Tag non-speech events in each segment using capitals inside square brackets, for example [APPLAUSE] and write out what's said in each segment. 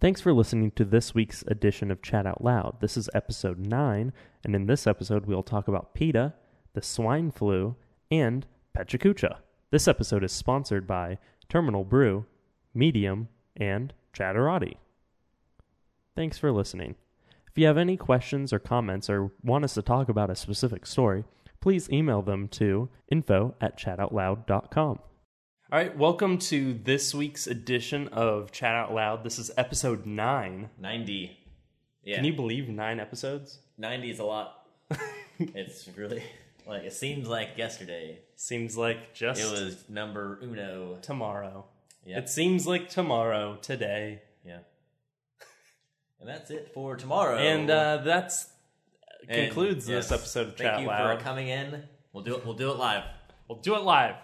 Thanks for listening to this week's edition of Chat Out Loud. This is episode 9, and in this episode, we'll talk about PETA, the swine flu, and PechaKucha. This episode is sponsored by Terminal Brew, Medium, and Chatterati. Thanks for listening. If you have any questions or comments or want us to talk about a specific story, please email them to info at chatoutloud.com. All right, welcome to this week's edition of Chat Out Loud. This is episode 9. 90. Yeah. Can you believe 9 episodes? 90 is a lot. [LAUGHS] it's really like it seems like yesterday. Seems like just It was number uno. tomorrow. Yeah. It seems like tomorrow, today. yeah. And that's it for tomorrow. And uh, that's And, concludes yes, this episode of Chat Thank you Loud. for coming in. We'll do it. We'll do it live. We'll do it live.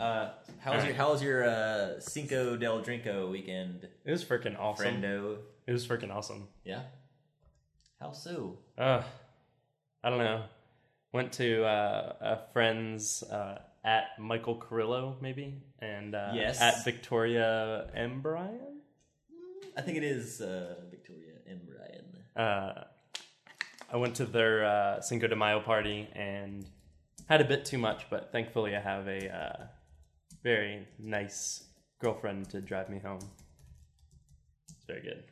Uh, how was your How was your uh, Cinco del Drinko weekend, It was freaking awesome. friendo? It was freaking awesome. Yeah. How so? Uh, I don't know. Went to uh, a friend's uh, at Michael Carrillo, maybe, and uh, Yes. at Victoria M. Bryan. I think it is uh, Victoria and Brian. Uh, I went to their uh, Cinco de Mayo party and had a bit too much, but thankfully I have a uh, very nice girlfriend to drive me home. It's very good.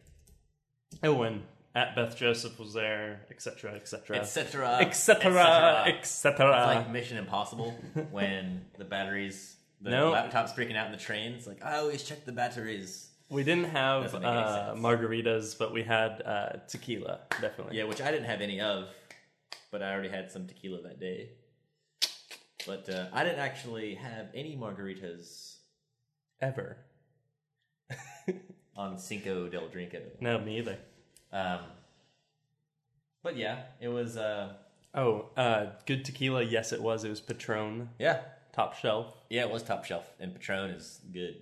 Oh, and at Beth Joseph was there, etc., etc., Etc. etc., etc. like Mission Impossible [LAUGHS] when the batteries, the No. laptop's freaking out in the trains. Like, I always check the batteries. We didn't have Doesn't make any uh, margaritas, but we had uh, tequila, definitely. Yeah, which I didn't have any of, but I already had some tequila that day. But uh, I didn't actually have any margaritas Ever. [LAUGHS] on Cinco del Drinko. No, me either. Um, but yeah, it was. Uh, Oh, uh, good tequila. Yes, it was. It was Patron, yeah, top shelf. yeah, it was top shelf, and Patron is good.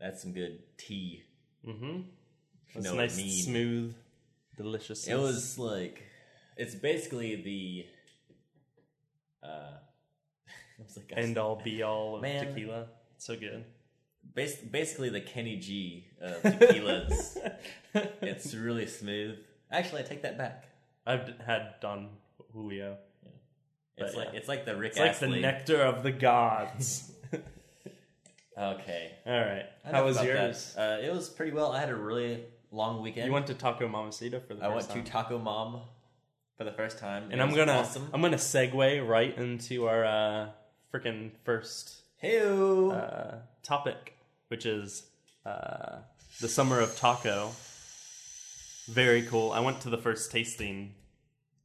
That's some good tea. Mm-hmm. It's know nice, mean. smooth, delicious. It was like it's basically the uh [LAUGHS] was like end all be all of Man. tequila. So good. bas- basically the Kenny G of [LAUGHS] tequilas. [LAUGHS] it's really smooth. Actually, I take that back. I've d- had Don Julio. It's But, like yeah. it's like the Rick It's like the Astley. nectar of the gods. Okay, all right. How Enough was about yours? that. Uh, it was pretty well. I had a really long weekend. You went to Taco Mamacita for the I first went time. to Taco Mom for the first time, and It I'm was gonna awesome. I'm gonna segue right into our uh, freaking first uh, topic, which is uh, the summer of taco. Very cool. I went to the first tasting,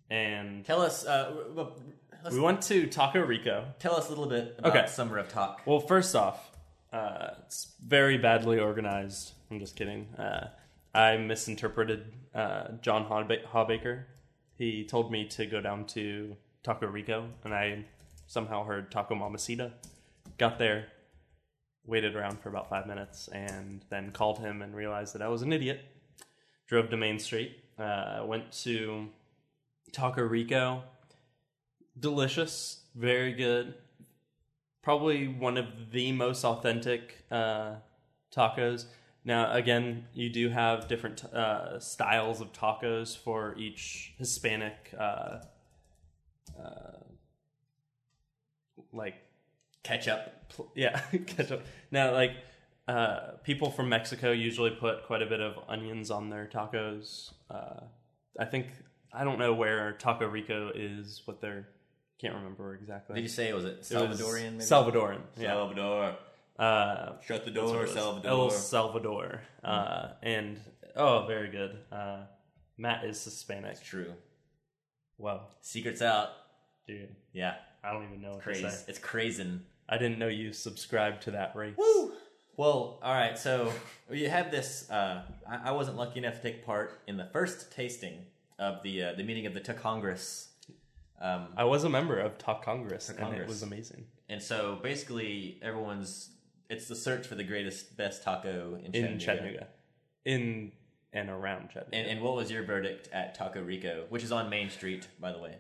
and tell us. Uh, w- w- let's we went to Taco Rico. tell us a little bit about Okay. Summer of Talk. Well, first off, uh, it's very badly organized. I'm just kidding. Uh, I misinterpreted uh, John Hawbaker. He told me to go down to Taco Rico, and I somehow heard Taco Mamacita. Got there, waited around for about five minutes, and then called him and realized that I was an idiot. Drove to Main Street, uh, went to Taco Rico. Delicious, very good probably one of the most authentic uh, tacos. Now, again, you do have different uh, styles of tacos for each Hispanic, uh, uh, like Ketchup. pl- [LAUGHS] yeah, ketchup. Now, like uh, people from Mexico usually put quite a bit of onions on their tacos. Uh, I think I don't know where Taco Rico is. What they're can't remember exactly. Did you say was it It was Salvadorian? Maybe? Salvadoran. Yeah. Salvador. Uh, Shut the door, it. Salvador. El Salvador. Uh, and oh, very good. Uh, Matt is Hispanic. True. Wow, Secrets out. dude, Yeah. I don't even know what Crazy. to say. It's crazy. I didn't know you subscribed to that race. Woo! Well, all right. So you have this. Uh, I, I wasn't lucky enough to take part in the first tasting of the uh, the meeting of the Ta Congress. Um, I was a member of Talk Congress, and it Congress. was amazing. and so basically, everyone's it's the search for the greatest, best taco in Chattanooga. In Chattanooga, in and around Chattanooga. And, and what was your verdict at Taco Rico, which is on Main Street, by the way?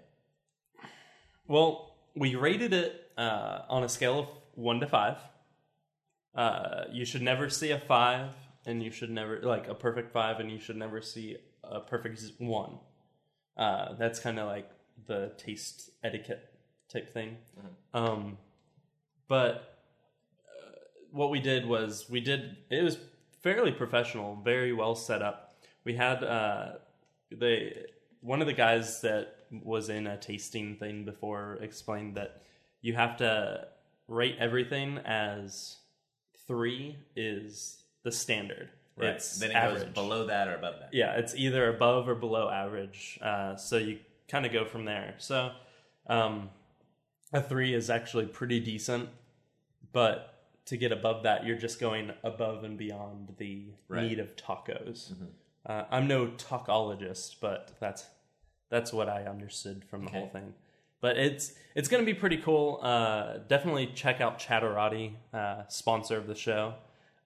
Well, we rated it uh, on a scale of one to five. Uh, you should never see a five and you should never like a perfect five, and you should never see a perfect one. Uh, that's kind of like the taste etiquette type thing. Um, but uh, what we did was we did it was fairly professional, very well set up. We had uh, they one of the guys that was in a tasting thing before explained that you have to rate everything as three is the standard. Right. It's then it average. goes below that or above that. Yeah, it's either above or below average. Uh, so you kind of go from there. So um, a three is actually pretty decent, but to get above that, you're just going above and beyond the Right. need of tacos. Uh, I'm no tacologist, but that's that's what I understood from the Okay. whole thing. But it's it's going to be pretty cool. Uh, definitely check out Chatterati, uh, sponsor of the show,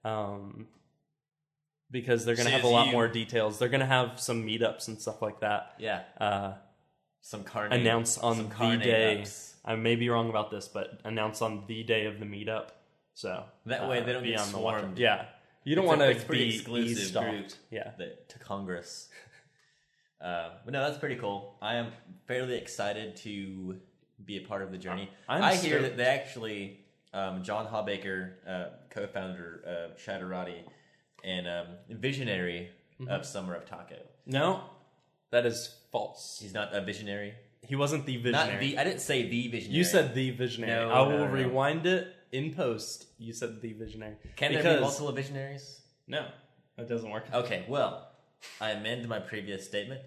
um, because they're going to have a lot you- more details. They're going to have some meetups and stuff like that. Yeah. Uh, Some carne. announce on some the day. ups. I may be wrong about this, but announce on the day of the meetup. So That way they don't be get on the watch- swarmed. Yeah, you don't want to be exclusive group. Yeah, the, to Congress. Uh, but no, that's pretty cool. I am fairly excited to be a part of the journey. I'm I hear stoked. that they actually, um, John Hawbaker, uh, co-founder of Chatterati and um, visionary Mm-hmm. of Summer of Taco. no, that is false. He's not a visionary. He wasn't the visionary. Not the. I didn't say the visionary. You said the visionary. No, I will no, no, rewind it in post. You said the visionary. Can there because be multiple visionaries? no, that doesn't work. Okay, well, I amend my previous statement.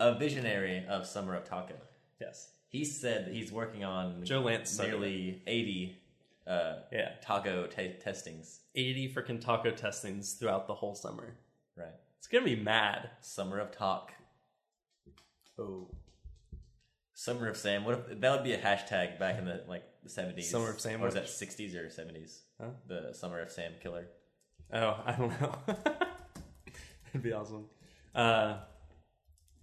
a visionary of Summer of Taco. Yes. He said that he's working on Joe Lance nearly 80 uh, Yeah, taco ta testings. eighty freaking taco testings throughout the whole summer. Right. It's gonna be mad. Summer of Talk. Oh, Summer of Sam. What if that would be a hashtag back in the like the 70s? Summer of Sam Or was that 60s or 70s? Huh? The Summer of Sam killer. Oh, I don't know. [LAUGHS] That'd be awesome. Uh,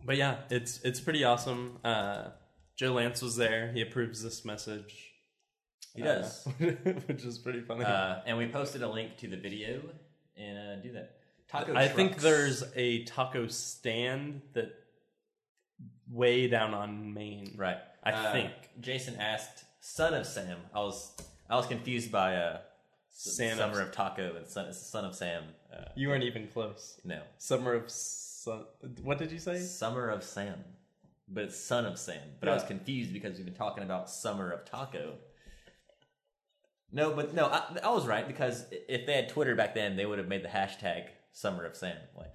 but yeah, it's it's pretty awesome. Uh, Joe Lance was there. He approves this message. He Uh, does. [LAUGHS] which is pretty funny. Uh, and we posted a link to the video and uh, do that. Taco I think there's a taco stand that way down on Main. right. I Uh, think. Jason asked, "Son of Sam." I was I was confused by uh, Summer of- Taco and Son, Son of Sam. Uh, You weren't even close. no, Summer of Sun. What did you say? Summer of Sam, but it's Son of Sam. But I was confused because we've been talking about Summer of Taco. No, but no, I, I was right because if they had Twitter back then, they would have made the hashtag Summer of Sam, like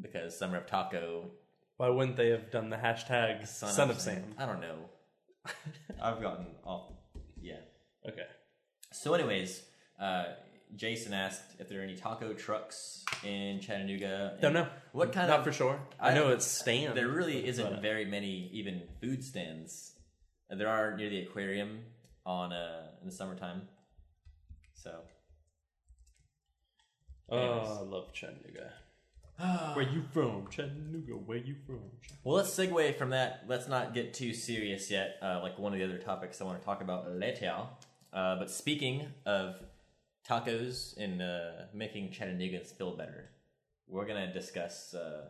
because Summer of Taco, Why wouldn't they have done the hashtag Son, Son, of Sam? I don't know. [LAUGHS] I've gotten off. Yeah. Okay. So, anyways, uh, Jason asked if there are any taco trucks in Chattanooga. Don't know. What kind Not of for sure. I, I- know it's stand. There really isn't But- very many even food stands. There are near the aquarium on uh, in the summertime. So Oh, I love Chattanooga. [SIGHS] Where you from? Chattanooga. Where you from? well, let's segue from that. Let's not get too serious yet. Uh, like one of the other topics I want to talk about later. Uh, but speaking of tacos and uh, making Chattanooga's feel better, we're gonna discuss uh,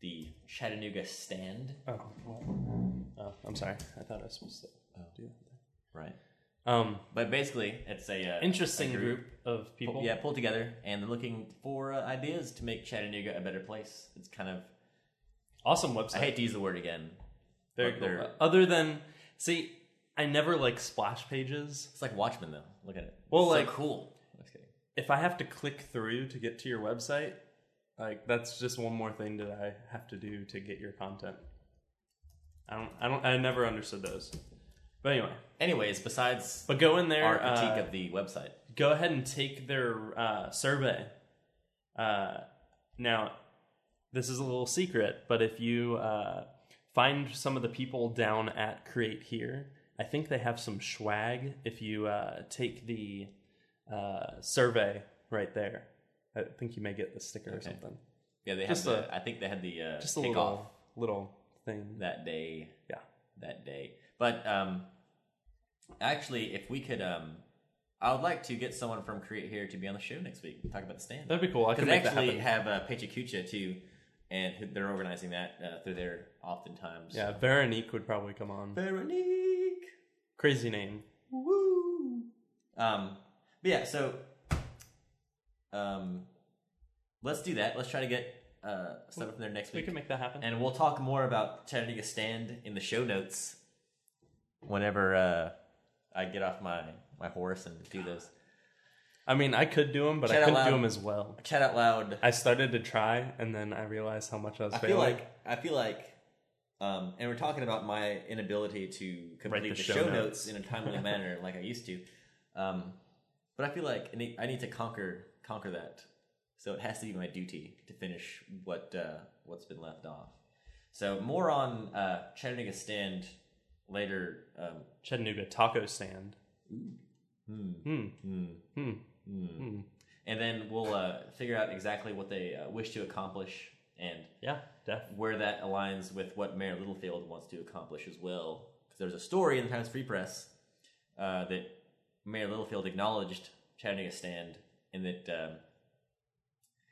the Chattanooga stand. Oh, what? oh, I'm sorry. I thought I was supposed to oh. do that. Right. Um, But basically, it's a uh, interesting a group of people. Pull- yeah, pulled together, and they're looking for uh, ideas to make Chattanooga a better place. It's kind of Awesome website. I hate to use the word again. Very but cool. they're- Other than, see, I never like splash pages. It's like Watchmen, though. Look at it. Well, It's so like- cool. Just kidding. If I have to click through to get to your website, like that's just one more thing that I have to do to get your content. I don't. I don't. I never understood those. But anyway, Anyways, besides but go in there. our critique uh, of the website, go ahead and take their uh, survey. Uh, now, this is a little secret, but if you uh, find some of the people down at Create Here, I think they have some swag if you uh, take the uh, survey right there. I think you may get the sticker or something. yeah, they just have. The, I think they had the uh, Just a kickoff little little thing. that day. Yeah. that day. But um, actually, if we could, um, I would like to get someone from Create Here to be on the show next week. Talk about the stand. That'd be cool. I Because could make actually happen. have uh, PechaKucha too, and they're organizing that uh, through their oftentimes. Yeah, Veronique would probably come on. Veronique. Crazy name. Woo. Um, but yeah, so um, let's do that. Let's try to get uh, stuff from there next We week, We can make that happen. and we'll talk more about Chattanooga Stand in the show notes whenever uh, I get off my my horse and do those. I mean, I could do them, but Chat I couldn't loud. do them as well. Chat out loud. I started to try, and then I realized how much I was I failing. feel like I feel like, um, and we're talking about my inability to complete the the, show show, notes. notes. in a timely [LAUGHS] manner like I used to. Um, but I feel like I need, I need to conquer conquer that. So it has to be my duty to finish what uh, what's been left off. So more on uh, Chattanooga stand later. Um, Chattanooga taco stand. Hmm. hmm. Hmm. And then we'll uh, figure out exactly what they uh, wish to accomplish and Yeah, where that aligns with what Mayor Littlefield wants to accomplish as well. Because there's a story in the Times Free Press uh, that Mayor Littlefield acknowledged Chattanooga stand and that um,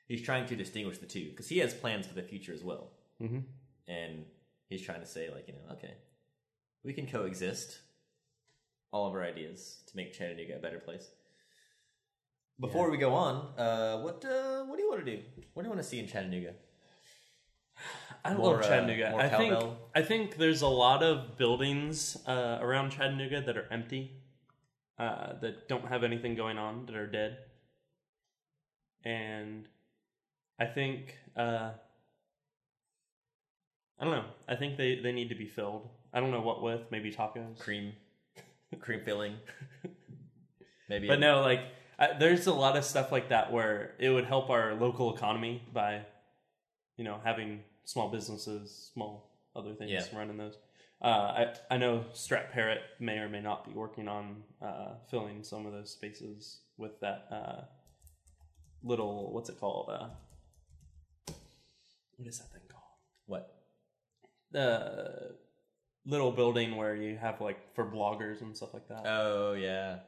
he's trying to distinguish the two because he has plans for the future as well. hmm And he's trying to say, like, you know, okay, we can coexist all of our ideas to make Chattanooga a better place. Before we go on, uh, what uh, what do you want to do? What do you want to see in Chattanooga? I More, love uh, Chattanooga. more I think? I think there's a lot of buildings uh, around Chattanooga that are empty, uh, that don't have anything going on, that are dead, and I think uh, I don't know. I think they they need to be filled. I don't know what with. Maybe tacos. cream cream filling [LAUGHS] maybe But no, like I, there's a lot of stuff like that where it would help our local economy by, you know, having small businesses, small other things Yeah. running those. Uh, I I know Strat Parrott may or may not be working on uh, filling some of those spaces with that uh, little what's it called? Uh, what is that thing called? what The little building where you have like for bloggers and stuff like that. oh yeah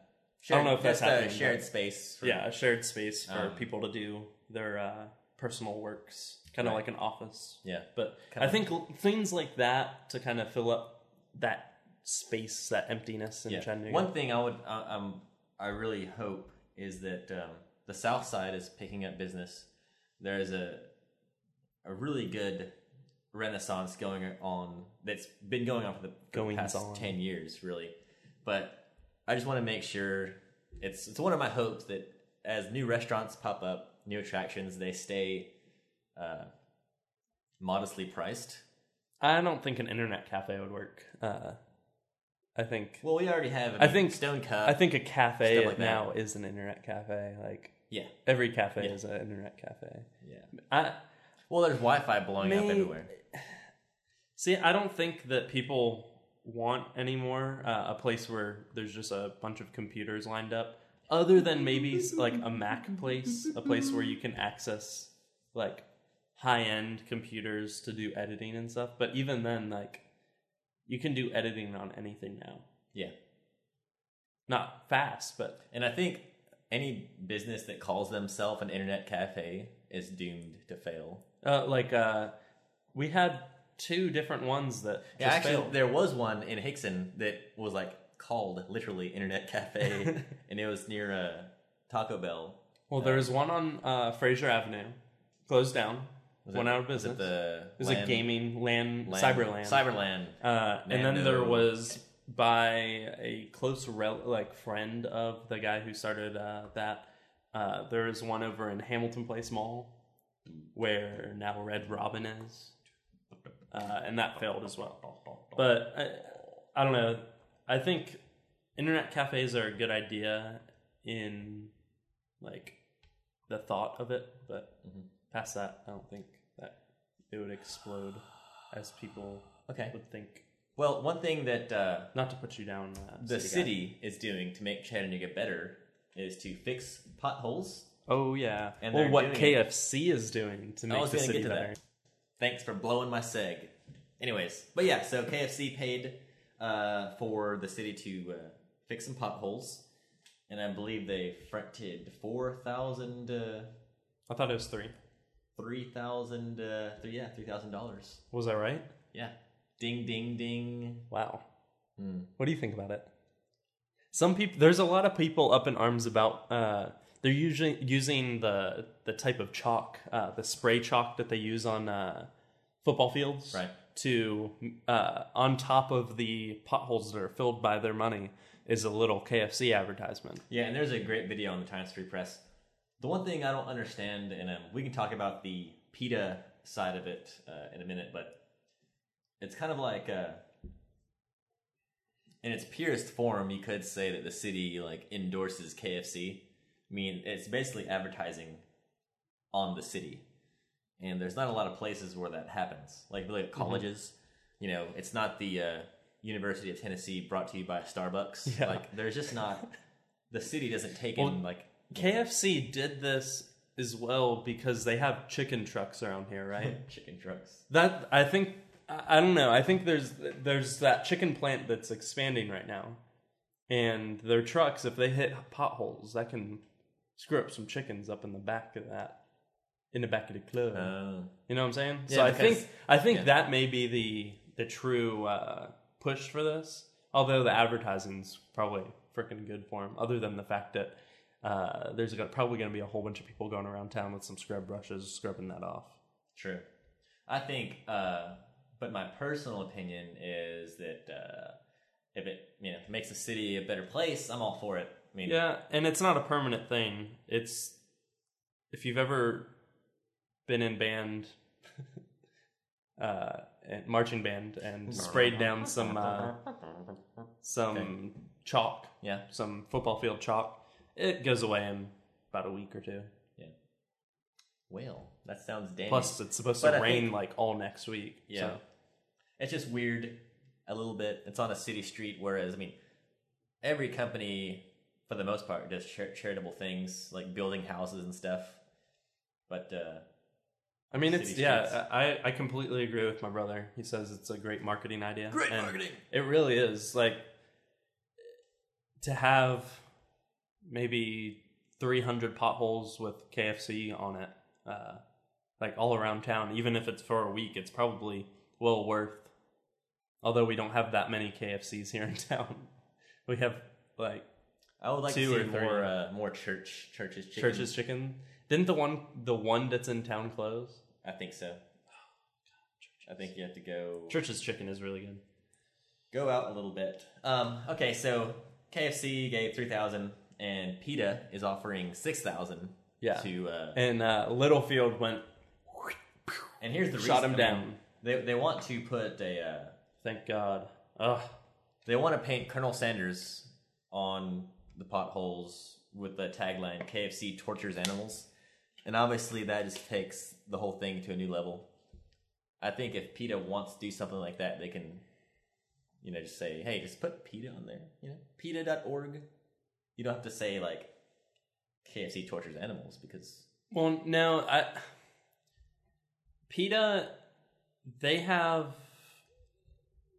I don't know if that's uh, happening, shared space for, yeah, a shared space for Um, people to do their uh, personal works, kind of Right. like an office. yeah But Kinda- I think l- things like that to kind of fill up that space, that emptiness in yeah Chattanooga. one thing i would uh, um i really hope is that um, the south side is picking up business there's a a really good renaissance going on that's been going on for the, for the past on. 10 years really but i just want to make sure it's it's one of my hopes that as new restaurants pop up new attractions they stay uh, modestly priced I don't think an internet cafe would work. Uh, I think well we already have I think- stone cup I think a cafe like now is an internet cafe. Like yeah every cafe Yeah. is an internet cafe. yeah I well there's wi-fi blowing up everywhere See, I don't think that people want anymore uh, a place where there's just a bunch of computers lined up, other than maybe like a Mac place, a place where you can access like high end computers to do editing and stuff. But even then, like you can do editing on anything now. yeah Not fast, but And I think any business that calls themselves an internet cafe is doomed to fail. uh, like uh, we had two different ones that Yeah, actually, failed. there was one in Hixson that was like called literally Internet Cafe, [LAUGHS] and it was near uh, Taco Bell. Well, there was one on uh, Frazier Avenue, closed down, Was went it- out of was business. it the It was Land- a gaming land, Land- Cyberland. Cyberland. Uh, and then there was by a close rel- like friend of the guy who started uh, that. Uh, there is one over in Hamilton Place Mall, where now Red Robin is, uh, and that failed as well. But I, I don't know. I think internet cafes are a good idea in like the thought of it, but Mhm. Past that, I don't think that it would explode as people Okay. would think. Well, one thing that uh, Not to put you down, uh, the guy. city is doing to make Chattanooga better is to fix potholes. Oh yeah. And well, they're what doing it- KFC is doing to make was the gonna city get to better. that. Thanks for blowing my seg. Anyways, but yeah, so KFC paid uh, for the city to uh, fix some potholes, and I believe they fronted four thousand, uh, I thought it was three. Three thousand, uh, three, yeah, three thousand dollars. Was that right? Yeah, ding, ding, ding. Wow. Hmm. What do you think about it? Some people, there's a lot of people up in arms about. Uh, they're usually using the the type of chalk, uh, the spray chalk that they use on uh, football fields, Right. To uh, on top of the potholes that are filled by their money is a little KFC advertisement. Yeah, and there's a great video on the Times Free Press. The one thing I don't understand, and um, we can talk about the PETA side of it uh, in a minute, but it's kind of like, uh, in its purest form, you could say that the city like endorses KFC. I mean, it's basically advertising on the city, and there's not a lot of places where that happens. Like, like colleges, you know, it's not the uh, University of Tennessee brought to you by Starbucks. Yeah. Like, there's just not. [LAUGHS] The city doesn't take Well, in like KFC did this as well because they have chicken trucks around here, right? [LAUGHS] chicken trucks. That I think I don't know. I think there's there's that chicken plant that's expanding right now, and their trucks, if they hit potholes, that can screw up some chickens up in the back of that, in the back of the club. Uh, you know what I'm saying? yeah, so I because- think I think yeah. that may be the the true uh, push for this. Although the advertising's probably freaking good for them, other than the fact that. Uh, there's gonna, probably going to be a whole bunch of people going around town with some scrub brushes scrubbing that off. True. I think, uh, but my personal opinion is that uh, if it you know makes the city a better place, I'm all for it. I mean, Yeah, and it's not a permanent thing. It's if you've ever been in band, [LAUGHS] uh, marching band, and [LAUGHS] sprayed down some uh, some chalk, yeah, some football field chalk, it goes away in about a week or two. yeah. Well, that sounds dangerous. Plus, it's supposed But to I rain think- like all next week. Yeah. so. it's just weird a little bit. It's on a city street, whereas I mean, every company for the most part does char- charitable things like building houses and stuff. But uh, I mean, it's City yeah. streets. I I completely agree with my brother. He says it's a great marketing idea. Great and marketing. It really is. Like to have maybe 300 potholes with KFC on it, uh, like all around town. Even if it's for a week, it's probably well worth. Although we don't have that many KFCs here in [LAUGHS] town, we have like I would like Two to or see three. more uh, more church churches chicken. Church's Chicken. Didn't the one the one that's in town close? I think so. [SIGHS] I think you have to go Church's Chicken is really good. go out a little bit. Um, okay, so KFC gave three thousand, and PETA is offering six thousand. Yeah. To uh, And uh, Littlefield went. and here's the Shot reason, him I mean, down. they they want to put a uh, Thank God. Ugh. they want to paint Colonel Sanders on the potholes with the tagline "KFC tortures animals," and obviously that just takes the whole thing to a new level. I think if PETA wants to do something like that, they can, you know, just say, "Hey, just put PETA on there." You know, PETA.org. You don't have to say like KFC tortures animals because Well, no, I. PETA, they have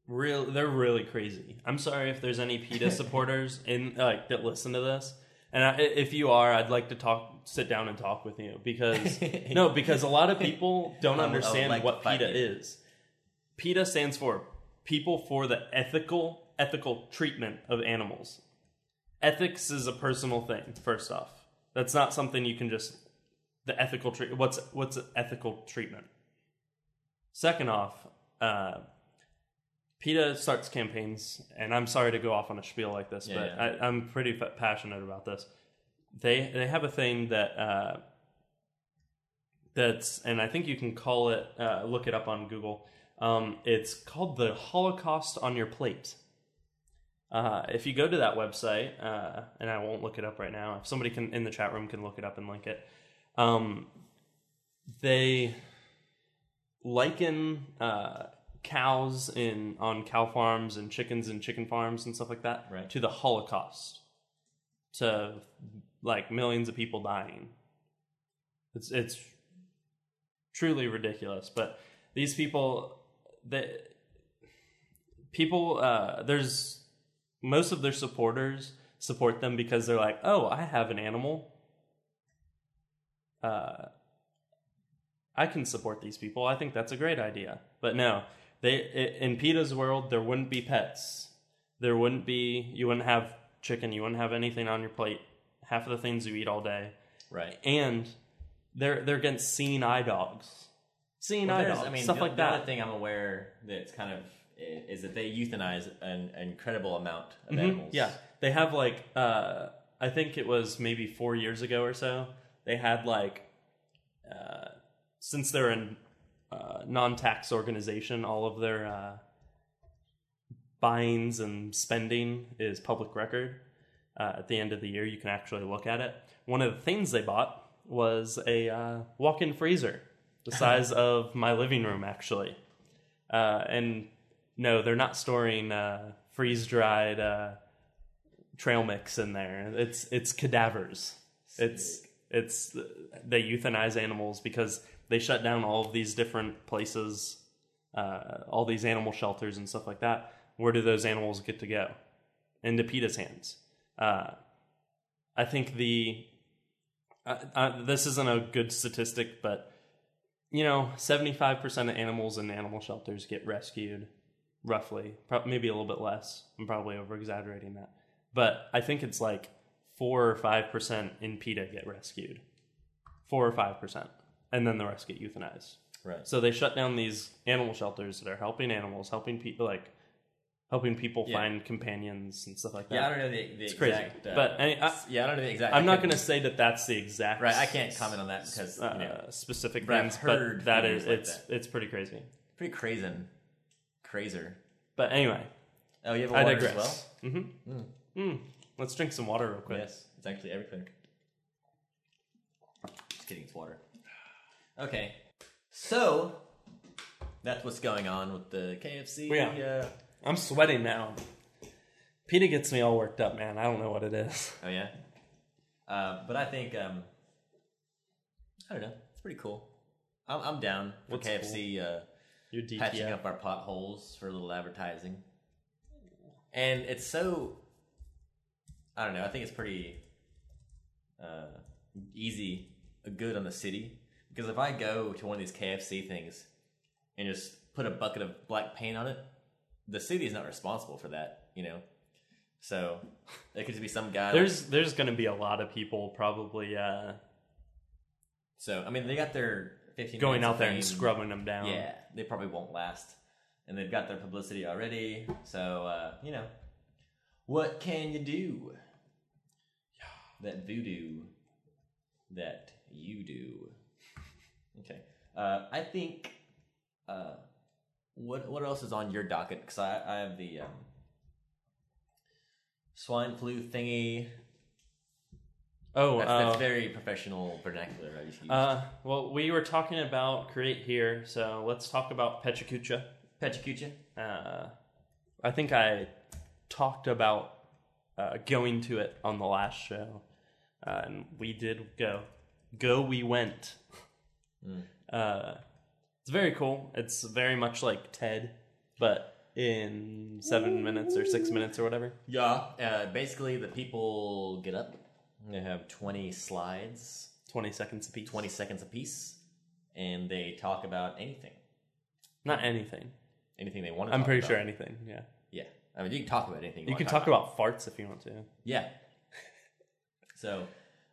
real. They're really crazy. I'm sorry if there's any PETA [LAUGHS] supporters in like that listen to this, and I, if you are, I'd like to talk, sit down and talk with you because [LAUGHS] no, because a lot of people don't I would- I would understand like what PETA you. is. PETA stands for People for the Ethical Ethical Treatment of Animals. Ethics is a personal thing. First off, that's not something you can just the ethical treat. What's what's ethical treatment? Second off, uh, PETA starts campaigns, and I'm sorry to go off on a spiel like this, Yeah, but yeah. I, I'm pretty fa- passionate about this. They they have a thing that uh, that's, and I think you can call it. Uh, look it up on Google. Um, it's called the Holocaust on Your Plate. Uh, if you go to that website, uh, and I won't look it up right now, if somebody can in the chat room can look it up and link it, um, they liken uh, cows in on cow farms and chickens and chicken farms and stuff like that Right. to the Holocaust, to like millions of people dying. It's it's truly ridiculous, but these people, the people, uh, there's most of their supporters support them because they're like, oh, I have an animal. Uh, I can support these people. I think that's a great idea. But no, they in PETA's world, there wouldn't be pets. There wouldn't be. You wouldn't have chicken. You wouldn't have anything on your plate. Half of the things you eat all day, Right. and they're they're against seeing eye dogs, seeing Well, eye dogs, I mean, stuff the, like the other that. thing I'm aware that's kind of is that they euthanize an, an incredible amount of Mhm, animals. Yeah, they have like uh, I think it was maybe four years ago or so. They had like uh, since they're an uh, non-tax organization, all of their uh, buyings and spending is public record. Uh, at the end of the year, you can actually look at it. One of the things they bought was a uh, walk-in freezer, the size [LAUGHS] of my living room, actually. Uh, and no, they're not storing uh, freeze-dried uh, trail mix in there. It's it's cadavers. It's it's they euthanize animals because they shut down all of these different places, uh, all these animal shelters and stuff like that. Where do those animals get to go? Into PETA's hands. Uh, I think the uh, uh, this isn't a good statistic, but you know, seventy five percent of animals in animal shelters get rescued, roughly, Pro- maybe a little bit less. I'm probably over exaggerating that, but I think it's like four or five percent in PETA get rescued, four or five percent, and then the rest get euthanized. Right. So they shut down these animal shelters that are helping animals, helping people like helping people Yeah. find companions and stuff like that. Yeah, I don't know the, the It's crazy. Uh, But any- I- yeah, I don't know the exact. I'm not going [LAUGHS] to say that that's the exact Right, I can't comment on that because you know, uh, specific But I've things, heard but that is like it's that. it's pretty crazy. pretty crazy, crazer. But anyway, Oh, you have a I water digress. as well. Mm-hmm. Mm. Let's drink some water real quick. Yes, it's actually everything. Just kidding, it's water. Okay, so that's what's going on with the KFC. Yeah. Uh, I'm sweating now. PETA gets me all worked up, man. I don't know what it is. oh yeah, uh, but I think um, I don't know. It's pretty cool. I'm, I'm down for What's KFC uh, Your patching DTF. up our potholes for a little advertising, and it's so. I don't know. I think it's pretty uh, easy, uh, good on the city because if I go to one of these KFC things and just put a bucket of black paint on it, the city is not responsible for that, you know. So it could just be some guy. like- There's there's going to be a lot of people probably uh, so I mean they got their 15 going out there and scrubbing them down. Yeah, they probably won't last, and they've got their publicity already. So uh, you know, what can you do? That voodoo that you do. Okay, uh, I think. Uh, what what else is on your docket? Because I, I have the um, swine flu thingy. Oh, That's, uh, that's very professional vernacular. I just used. uh, well, we were talking about create here, so let's talk about PechaKucha. PechaKucha. Uh, I think I talked about uh, going to it on the last show, uh, and we did go. Go, we went. Uh, it's very cool. It's very much like TED, but in seven minutes or six minutes or whatever. Yeah. Uh, basically, the people get up. They have 20 slides, Twenty seconds apiece. 20 seconds apiece, and they talk about anything. Not anything. Anything they want to I'm talk pretty about. sure anything. Yeah. Yeah. I mean, you can talk about anything. You want can to talk about farts if you want to. Yeah. [LAUGHS] So,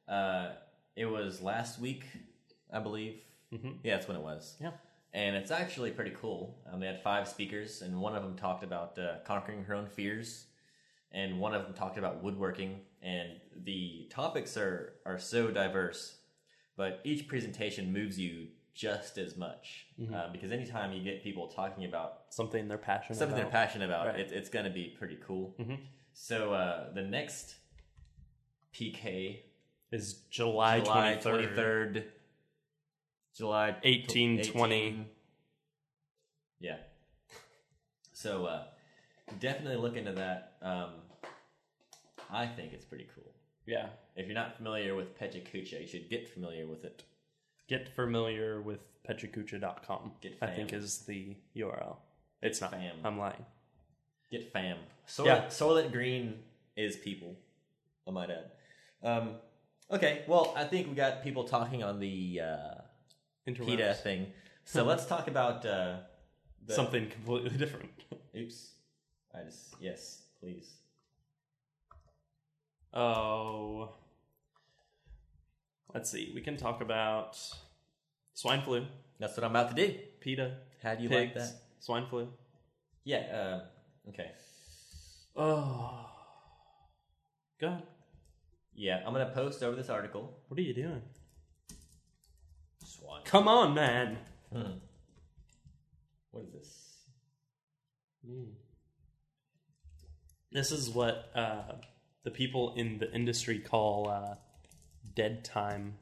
uh, it was last week, I believe. Mhm. Yeah, that's when it was. Yeah. And it's actually pretty cool. Um, they had five speakers, and one of them talked about uh, conquering her own fears, and one of them talked about woodworking. And the topics are are so diverse, but each presentation moves you just as much uh, because anytime you get people talking about Something they're passionate something about. they're passionate about, Right. it, it's going to be pretty cool. Mhm. So uh, the next PK, is July, July 23rd. twenty third, July 18, 20. Yeah. So uh, definitely look into that. Um, I think it's pretty cool. Yeah. If you're not familiar with PechaKucha, you should get familiar with it. Get familiar with pechakucha.com. Get fam. I think is the URL. It's not. fam. I'm lying. Get fam. Soylent, Yeah. Soylent Green is people. I might add. Um, okay, well, I think we got people talking on the uh, PETA thing. So [LAUGHS] let's talk about uh, Something completely different. Oops. I just yes, please. Oh. Let's see. We can talk about swine flu, That's what I'm about to do. PETA, How do you pigs, like that? swine flu. Yeah. Uh, okay. Oh. God, Yeah, I'm gonna post over this article. what are you doing? Swine. Come on, man. Hmm. What is this? This is what uh, the people in the industry call uh, dead time.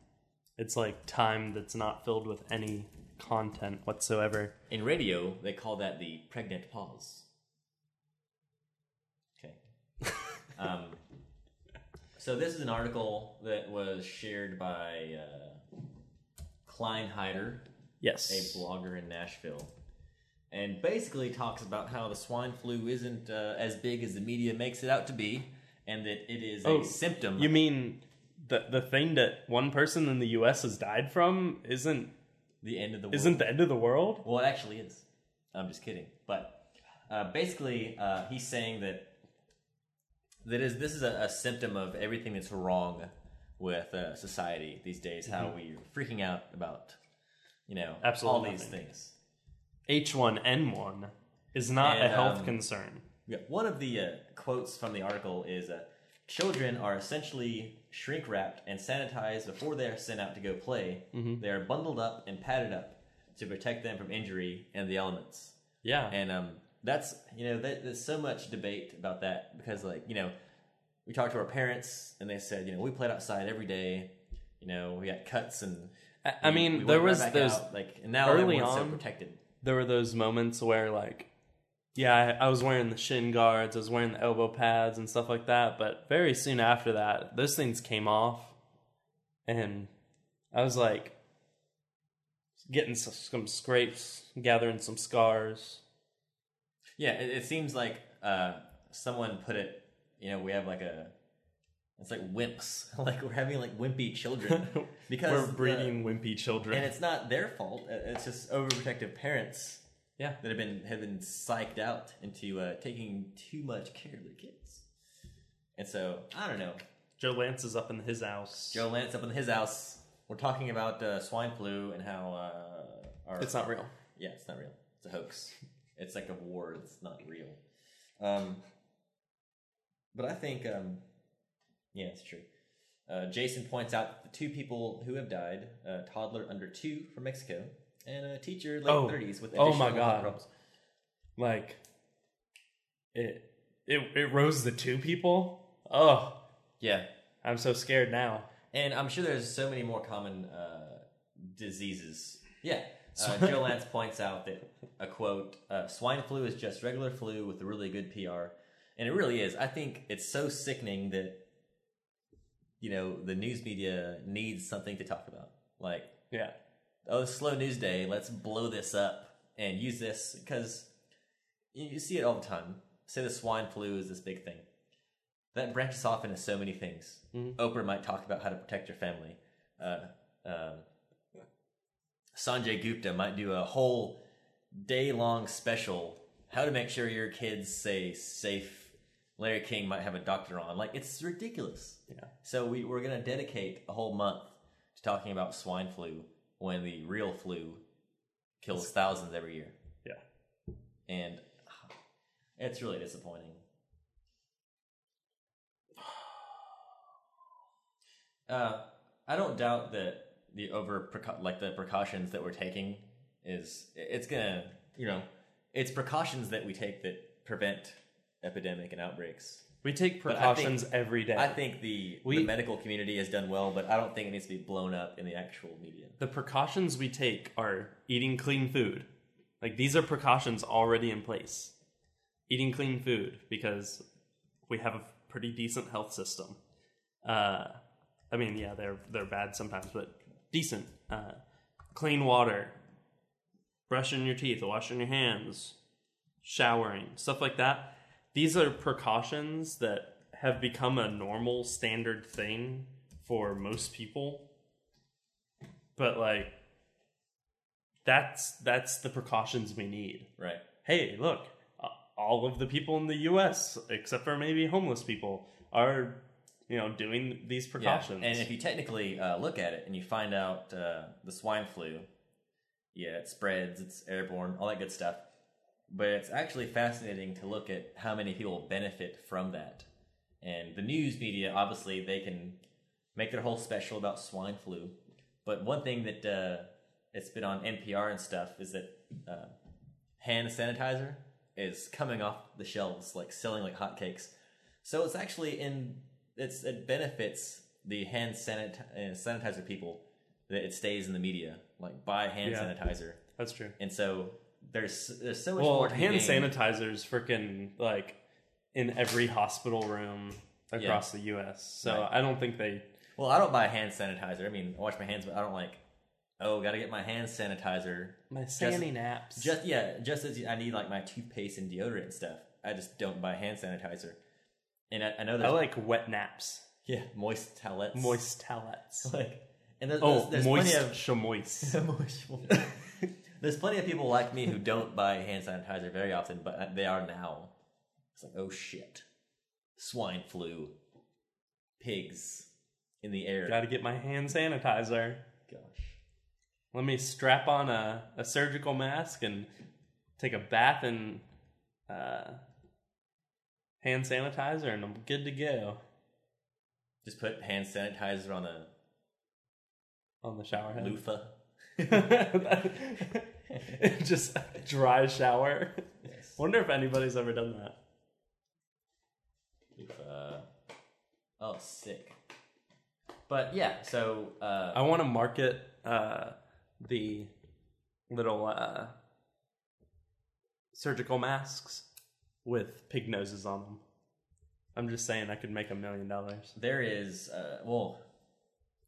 It's like time that's not filled with any content whatsoever. In radio, they call that the pregnant pause. Okay. [LAUGHS] um, so this is an article that was shared by uh, Kleinheider, Yes. a blogger in Nashville, and basically talks about how the swine flu isn't uh, as big as the media makes it out to be, and that it is Oh, a symptom. You mean the the thing that one person in the U.S. has died from isn't the end of the world. isn't the end of the world? Well, it actually is. I'm just kidding. But uh, basically, uh, he's saying that that is this is a, a symptom of everything that's wrong with uh, society these days. How we're freaking out about you know Mm-hmm. Absolutely all these nothing. things. H1N1 is not a health um, concern. Yeah, one of the uh, quotes from the article is uh, Children are essentially shrink wrapped and sanitized before they are sent out to go play. Mm-hmm. They are bundled up and padded up to protect them from injury and the elements. Yeah. And um, that's you know that, there's so much debate about that because like you know we talked to our parents and they said you know we played outside every day. You know we got cuts and I, we- mean, we there was those out, like and now early everyone's so protected. There were those moments where like yeah I, I was wearing the shin guards i was wearing the elbow pads and stuff like that but very soon after that those things came off and i was like getting some, some scrapes gathering some scars Yeah, it, it seems like uh, someone put it. You know we have like a. It's like wimps, [LAUGHS] like we're having like wimpy children [LAUGHS] because we're the- breeding wimpy children and it's not their fault. It's just overprotective parents yeah that have been have been psyched out into uh, taking too much care of their kids. And so I don't know. joe lance is up in his house Joe Lance up in his house. We're talking about uh, swine flu and how uh, our it's not real yeah, it's not real. It's a hoax. It's like a war that's not real. Um, but I think, um, yeah, it's true. Uh, Jason points out the two people who have died: a toddler under two from Mexico and a teacher late Oh. thirties with Oh my God. problems. like it it it rose the two people oh Yeah, i'm so scared now and I'm sure there's so many more common uh, diseases. Yeah. Uh, [LAUGHS] Joe Lance points out that a quote: uh, "Swine flu is just regular flu with a really good PR," and it really is. I think it's so sickening that you know the news media needs something to talk about. Like, yeah oh, slow news day. Let's blow this up and use this because you, you see it all the time. Say the swine flu is this big thing. That branches off into so many things. Oprah might talk about how to protect your family. Uh, um, Sanjay Gupta might do a whole day long special how to make sure your kids stay safe. Larry King might have a doctor on. Like it's ridiculous. Yeah. So we, we're gonna dedicate a whole month to talking about swine flu when the real flu kills thousands every year. yeah And it's really disappointing. [SIGHS] Uh, I don't doubt that the over like the precautions that we're taking is it's gonna you know it's precautions that we take that prevent epidemic and outbreaks. we take I think- precautions every day. I think the, We- the medical community has done well, but I don't think it needs to be blown up in the actual media. the precautions we take are eating clean food. Like these are precautions already in place. Eating clean food because we have a pretty decent health system. Uh, i mean yeah they're they're bad sometimes but decent. Uh, clean water brushing your teeth washing your hands showering stuff like that these are precautions that have become a normal standard thing for most people. But like that's that's the precautions we need. Right. Hey, look, all of the people in the US except for maybe homeless people are you know doing these precautions. Yeah. And if you technically uh, look at it and you find out uh, the swine flu, yeah, it spreads, it's airborne, all that good stuff. But it's actually fascinating to look at how many people benefit from that. And the news media, obviously, they can make their whole special about swine flu. But one thing that uh, it's been on NPR and stuff is that uh, hand sanitizer is coming off the shelves, like selling like hotcakes. So it's actually in it's it benefits the hand sanit- uh, sanitizer people that it stays in the media, like buy hand Yeah. sanitizer, that's true. and so there's there's so much Well, more to hand sanitizers freaking like in every hospital room across the US. So Right. I don't think they Well, I don't buy hand sanitizer. I mean, I wash my hands, but I don't like. Oh, got to get my hand sanitizer. my sandy naps. Just yeah, just as I need like my toothpaste and deodorant and stuff. I just don't buy hand sanitizer. And I, I know I like wet naps. yeah moist towelettes, Moist towelettes. [LAUGHS] like and there's, Oh, there's, there's moist plenty of chamois. [LAUGHS] Moist. There's plenty of people like me who don't buy hand sanitizer very often, but they are now. It's like, oh shit. Swine flu. Pigs in the air. Got to get my hand sanitizer. Gosh. Let me strap on a, a surgical mask and take a bath in uh, hand sanitizer, and I'm good to go Just put hand sanitizer on a on the shower head. loofah. [LAUGHS] Just a dry shower. Yes. Wonder if anybody's ever done that. Loofah. Oh, sick. But yeah, so uh, I want to market uh, the little uh, surgical masks with pig noses on them. I'm just saying I could make a million dollars. There is, uh, well,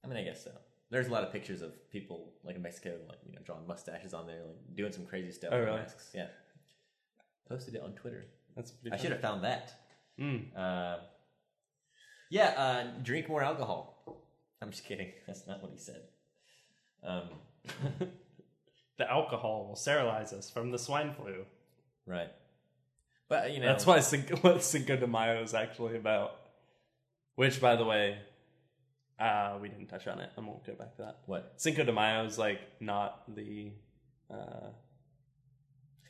I mean, I guess so. There's a lot of pictures of people like in Mexico, like you know, drawing mustaches on there, like doing some crazy stuff Oh, with really? masks. Yeah, posted it on Twitter. That's pretty I should have found that. Mm. Uh, yeah, uh, drink more alcohol. I'm just kidding. [LAUGHS] That's not what he said. Um, [LAUGHS] The alcohol will sterilize us from the swine flu. right, but you know, That's why Cinco, [LAUGHS] what Cinco de Mayo is actually about. Which, by the way, uh, we didn't touch on it. I won't go back to that. what Cinco de Mayo is like not the uh,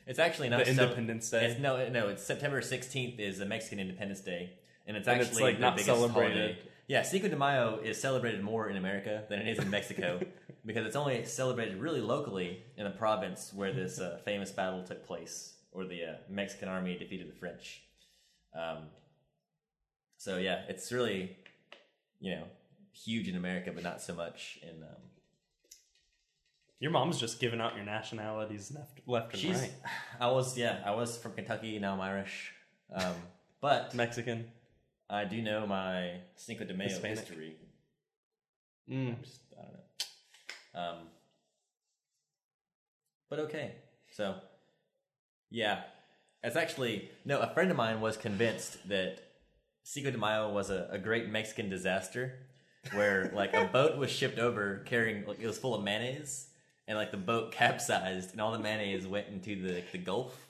it's actually not the so- Independence Day. It's, no, no, it's September 16th is the Mexican Independence Day, and it's And actually it's, like, the not biggest celebrated. holiday. Yeah, Cinco de Mayo is celebrated more in America than it is in Mexico [LAUGHS] because it's only celebrated really locally in the province where this uh, [LAUGHS] famous battle took place, or the uh, Mexican army defeated the French. Um, so yeah, it's really, you know, huge in America, but not so much in. Um, Your mom's just giving out your nationalities left, left and right. I was yeah, I was from Kentucky. Now I'm Irish, um, but Mexican. I do know my Cinco de Mayo Hispanic. history. Mm. Just, I don't know. Um, but okay. So, yeah. It's actually, no, a friend of mine was convinced that Cinco de Mayo was a, a great Mexican disaster where, like, a boat was shipped over carrying, like, it was full of mayonnaise, and, like, the boat [LAUGHS] capsized, and all the mayonnaise went into the, the Gulf.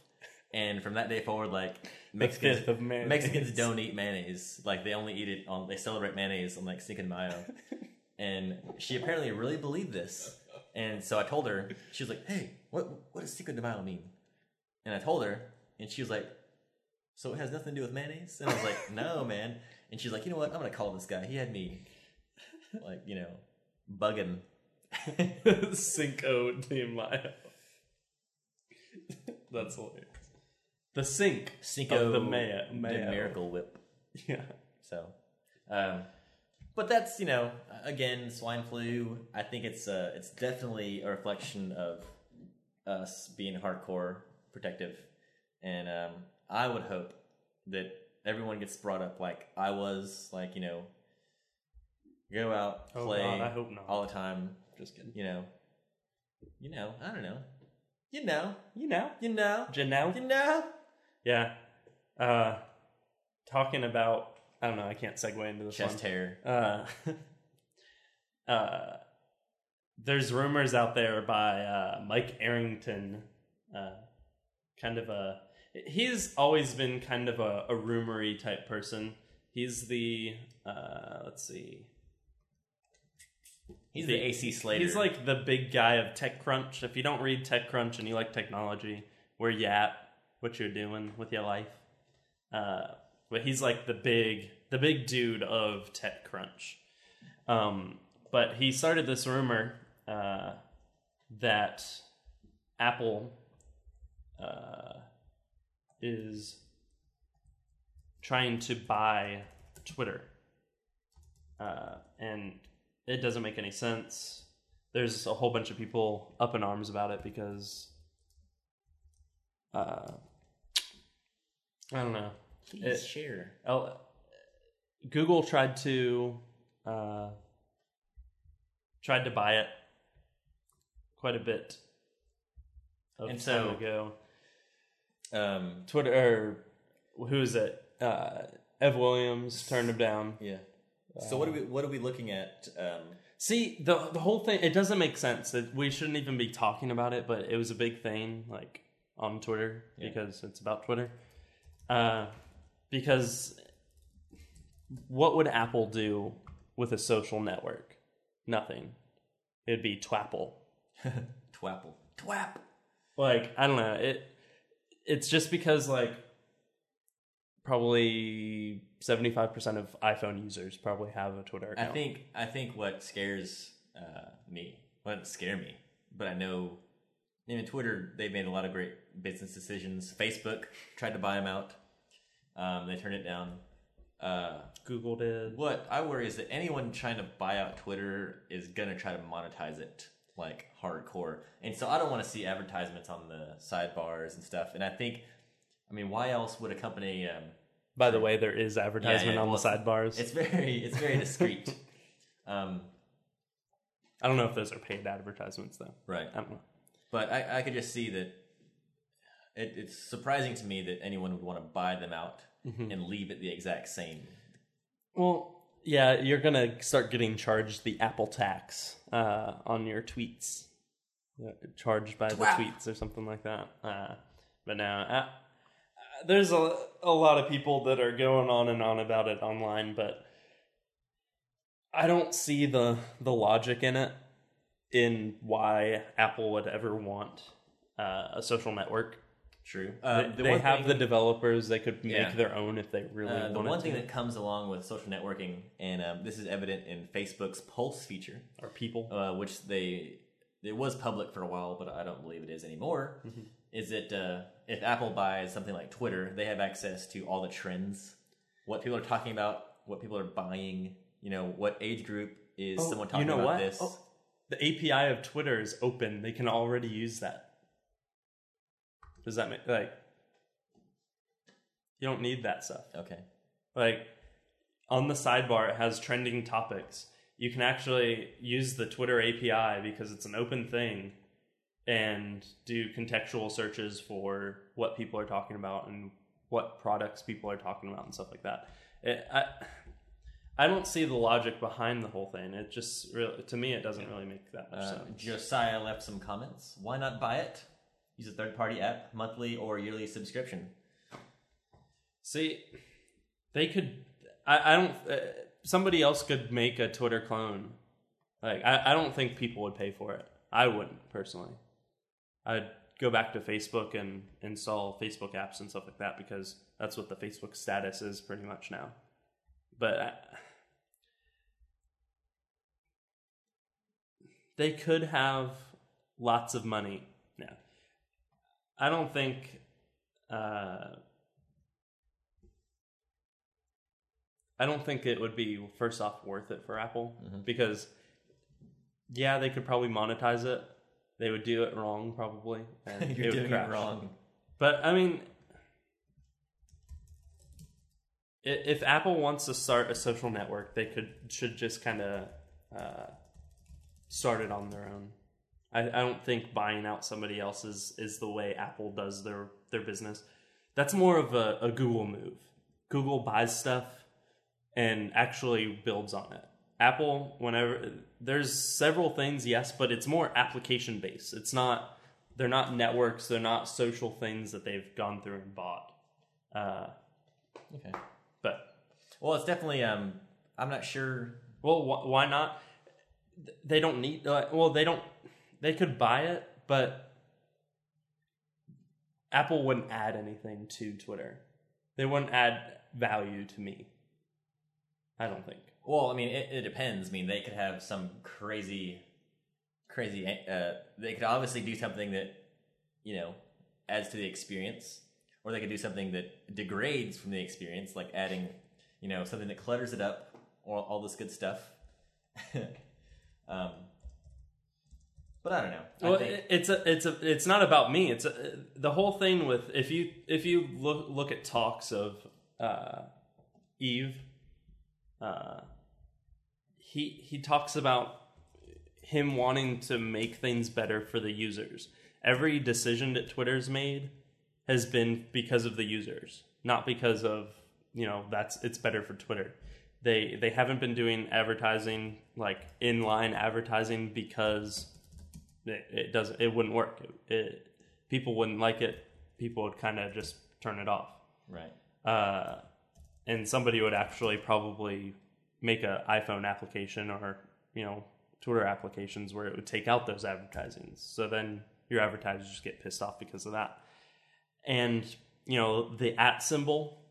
And from that day forward, like, Mexicans, of. Mexicans don't eat mayonnaise. Like, they only eat it on, they celebrate mayonnaise on, like, Cinco de Mayo. [LAUGHS] And she apparently really believed this. And so I told her, she was like, hey, what, what does Cinco de Mayo mean? And I told her, and she was like, so it has nothing to do with mayonnaise? And I was like, no, man. And she's like, you know what? I'm to call this guy. He had me, like, you know, bugging. [LAUGHS] Cinco de Mayo. That's hilarious. The sink Cinco of the Mayo. Mayo. Miracle Whip. Yeah. So, um, but that's you know again swine flu. I think it's uh, it's definitely a reflection of us being hardcore protective, and um, I would hope that everyone gets brought up like I was, like you know, go out Oh, play God, I hope not. all the time. Just kidding. You know, you know, I don't know, you know, You know. you know, you know, you know. Yeah. Uh, talking about I don't know. I can't segue into this Chest one. hair. Uh, [LAUGHS] uh, there's rumors out there by uh, Mike Arrington, uh, kind of a. He's always been kind of a, a rumory type person. He's the uh, let's see. He's the, AC Slater. He's like the big guy of TechCrunch. If you don't read TechCrunch and you like technology, where you at? What you're doing with your life? Uh, but he's like the big, the big dude of TechCrunch. Um, but he started this rumor uh, that Apple uh, is trying to buy Twitter, uh, and it doesn't make any sense. There's a whole bunch of people up in arms about it because uh, I don't know. Please it- share. L- Google tried to uh, tried to buy it quite a bit of And time so- ago. Um, Twitter, or who is it? Uh, Ev Williams turned him down. yeah. So what are we what are we looking at? Um, See the the whole thing. It doesn't make sense. That we shouldn't even be talking about it, but it was a big thing, like on Twitter Yeah. because it's about Twitter. Uh, because what would Apple do with a social network? Nothing. It'd be Twapple. [LAUGHS] Twapple. Twap. Like I don't know. It it's just because like probably seventy five percent of iPhone users probably have a Twitter account. I think I think what scares uh, me, well, doesn't scare me, but I know. Mean, Twitter they've made a lot of great business decisions. Facebook tried to buy them out. Um, they turned it down. Uh, Google did. what I worry is that anyone trying to buy out Twitter is gonna try to monetize it like hardcore, and so I don't want to see advertisements on the sidebars and stuff. And I think, I mean, why else would a company? Um, By the way, there is advertisement yeah, on well, the sidebars. it's very, it's very discreet. [LAUGHS] um, I don't know if those are paid advertisements though. right. I don't know. But I, I could just see that it, it's surprising to me that anyone would want to buy them out Mm-hmm. and leave it the exact same. Well, yeah, you're gonna start getting charged the Apple tax uh, on your tweets, Uh, charged by the tweets or something like that. Uh, but now, uh, there's a a lot of people that are going on and on about it online, but I don't see the the logic in it in why Apple would ever want uh, a social network. True. They, Uh, the they have thing- the developers; they could make Yeah. their own if they really Uh, the one to. thing that comes along with social networking, and um, this is evident in Facebook's Pulse feature, or people. uh, which they it was public for a while, but I don't believe it is anymore. Mm-hmm. Is that uh, if Apple buys something like Twitter, they have access to all the trends, what people are talking about, what people are buying. You know, what age group is Oh, someone talking you know about what? this? Oh, the API of Twitter is open. They can already use that. Does that make like you don't need that stuff? Okay. Like on the sidebar, it has trending topics. You can actually use the Twitter API because it's an open thing and do contextual searches for what people are talking about and what products people are talking about and stuff like that. It, I I don't see the logic behind the whole thing. It just really, to me, it doesn't really make that much Uh, sense. Josiah left some comments. Why not buy it? Use a third party app, monthly or yearly subscription. See, they could. I, I don't. Uh, somebody else could make a Twitter clone. Like I, I don't think people would pay for it. I wouldn't personally. I'd go back to Facebook and install Facebook apps and stuff like that because that's what the Facebook status is pretty much now. But I, they could have lots of money. Yeah, I don't think. Uh, I don't think it would be first off worth it for Apple because yeah, they could probably monetize it. They would do it wrong probably. [LAUGHS] and it You're would doing crash. it wrong. But I mean, if Apple wants to start a social network, they could should just kind of uh, start it on their own. I, I don't think buying out somebody else's is, is the way Apple does their their business. That's more of a, a Google move. Google buys stuff and actually builds on it. Apple, whenever there's several things, yes, but it's more application based. It's not. They're not networks. They're not social things that they've gone through and bought. Uh, Okay. but Well, it's definitely. Um, I'm not sure. Well, wh- why not? They don't need. Uh, well, they don't. They could buy it, but Apple wouldn't add anything to Twitter. They wouldn't add value to me. I don't think. Well, I mean, it, it depends. I mean, they could have some crazy, crazy. Uh, they could obviously do something that, you know, adds to the experience, or they could do something that degrades from the experience, like adding, you know, something that clutters it up, or all this good stuff. [LAUGHS] um, but I don't know. I Well, think, it's a, it's a, it's not about me. It's a, the whole thing with if you if you look look at talks of uh, Eve, uh, he he talks about him wanting to make things better for the users. Every decision that Twitter's made has been because of the users, not because of you know that's it's better for Twitter. They they haven't been doing advertising like inline advertising because it, it doesn't it wouldn't work. It, it, people wouldn't like it. People would kind of just turn it off. right. Uh, and somebody would actually probably make an iPhone application or you know Twitter applications where it would take out those advertisings. So then your advertisers just get pissed off because of that. And you know the at symbol,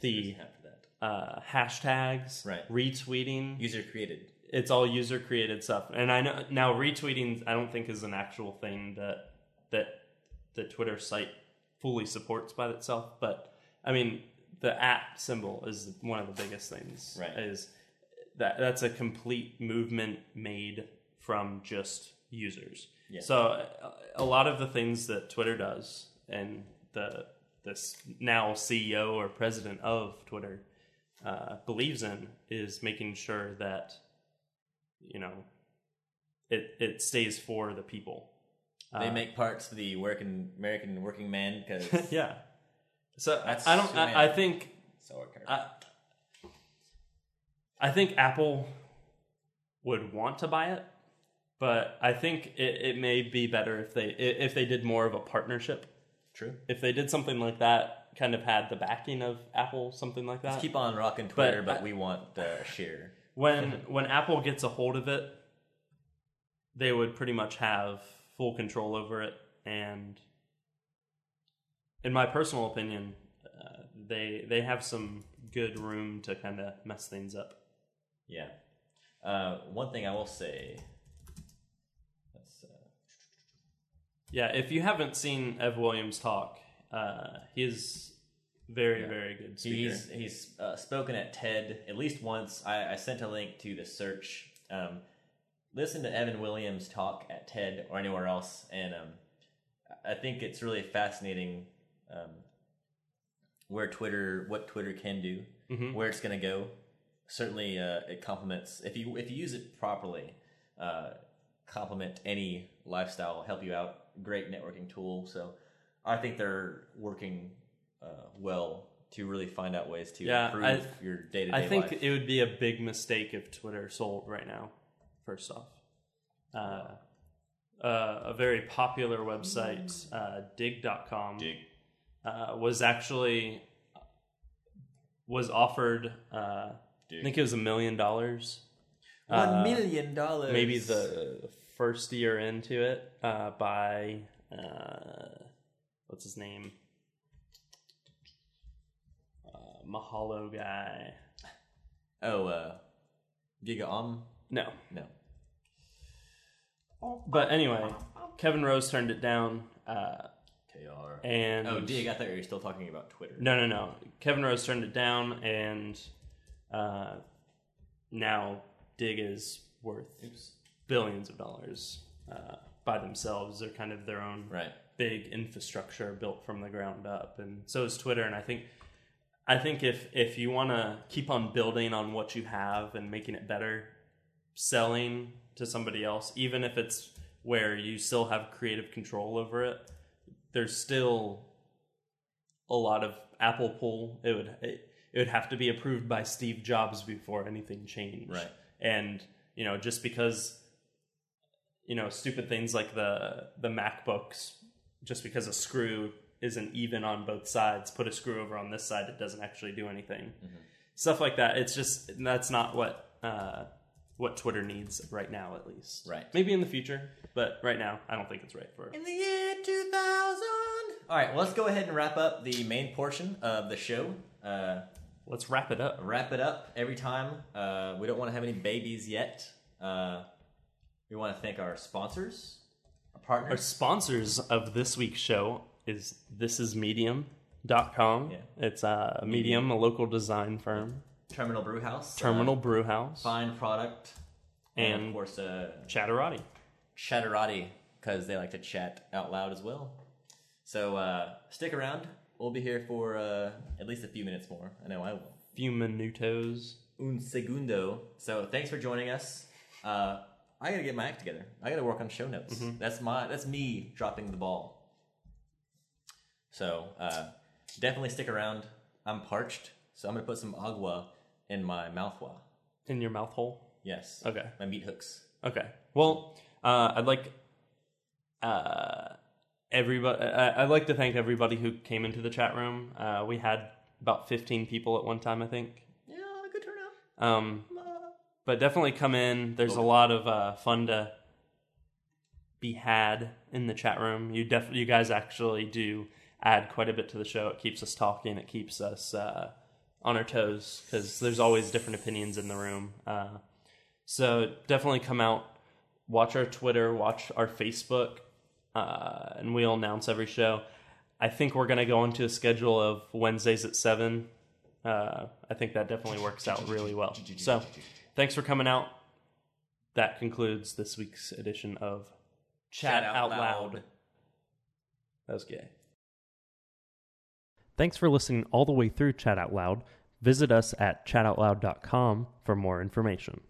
the that, uh, hashtags, Right. retweeting, user created. it's all user created stuff. And I know now retweeting I don't think is an actual thing that that the Twitter site fully supports by itself, but I mean the at symbol is one of the biggest things. Right. Is that that's a complete movement made from just users. Yeah. So a, a lot of the things that Twitter does and the this now CEO or president of Twitter uh, believes in is making sure that you know it it stays for the people. They Uh, make parts the working American working man because [LAUGHS] yeah. So That's I don't. I, I think so okay. I, I think Apple would want to buy it, but I think it, it may be better if they i- if they did more of a partnership. True. If they did something like that, kind of had the backing of Apple, something like that. Let's keep on rocking Twitter, but, I- we want uh, share. [LAUGHS] when when Apple gets a hold of it, they would pretty much have full control over it. And in my personal opinion, uh, they they have some good room to kind of mess things up. Yeah. Uh, one thing I will say. Uh, Yeah, if you haven't seen Ev Williams talk, uh, he very Yeah. very good speaker. he's he's uh, spoken at TED at least once. I, I sent a link to the search. Um, listen to Evan Williams talk at TED or anywhere else, and um, I think it's really fascinating um, where Twitter, what Twitter can do, Mhm. where it's going to go. Certainly, uh, it complements if you if you use it properly. Uh, complement any lifestyle, help you out. Great networking tool. So, I think they're working uh, well to really find out ways to Yeah, improve I- your day to day I think life. it would be a big mistake if Twitter sold right now. First off, uh, uh, a very popular website, uh, Digg.com, Digg. Uh, was actually was offered. Uh, I think it was a million dollars. One Uh, million dollars. maybe the first year into it uh, by uh, what's his name uh, Mahalo guy. oh uh, GigaOm. No, No. but anyway, Kevin Rose turned it down, uh, Kr. and Oh, Digg. I thought you were still talking about Twitter. no, no, no. Kevin Rose turned it down, and uh, now Digg is worth Oops. billions of dollars uh, by themselves. They're kind of their own Right. big infrastructure built from the ground up, and so is Twitter. And I think, I think if if you want to keep on building on what you have and making it better, selling to somebody else, even if it's where you still have creative control over it, there's still a lot of Apple pull. It would it, it would have to be approved by Steve Jobs before anything changed. Right. And you know, just because you know stupid things like the the MacBooks, just because a screw isn't even on both sides, put a screw over on this side, it doesn't actually do anything. Stuff like that. It's just that's not what uh, what Twitter needs right now, at least. Right. Maybe in the future, but right now, I don't think it's right for. In the year 2000. All right, well, let's go ahead and wrap up the main portion of the show. Uh, Let's wrap it up. wrap it up every time. Uh, we don't want to have any babies yet. Uh, we want to thank our sponsors, our Our sponsors of this week's show is thisismedium.com. Yeah. It's uh, Medium, a local design firm. Terminal Brew House. Terminal uh, Brew House. fine product. And, And- of course, uh, Chatterati. Chatterati, because they like to chat out loud as well. So uh, stick around. We'll be here for uh, at least a few minutes more. I know I will. Few minutos. Un segundo. So thanks for joining us. Uh, I gotta get my act together. I gotta work on show notes. That's my that's me dropping the ball. So uh, definitely stick around. I'm parched, so I'm gonna put some agua in my mouthwa. In your mouth hole. Yes. Okay. My meat hooks. Okay. Well, uh, I'd like uh, everybody. I- I'd like to thank everybody who came into the chat room. Uh, we had about 15 people at one time, I think. Yeah, good turnout. Um, but definitely come in. There's a lot of uh, fun to be had in the chat room. You def- you guys actually do add quite a bit to the show. It keeps us talking. It keeps us uh, on our toes because there's always different opinions in the room. Uh, so definitely come out, watch our Twitter, watch our Facebook, uh, and we'll announce every show. I think we're going to go into a schedule of Wednesdays at seven. Uh, I think that definitely works out really well. So, thanks for coming out. That concludes this week's edition of Chat, Out, loud. That was gay. Thanks for listening all the way through Chat Out Loud. Visit us at chatoutloud.com for more information.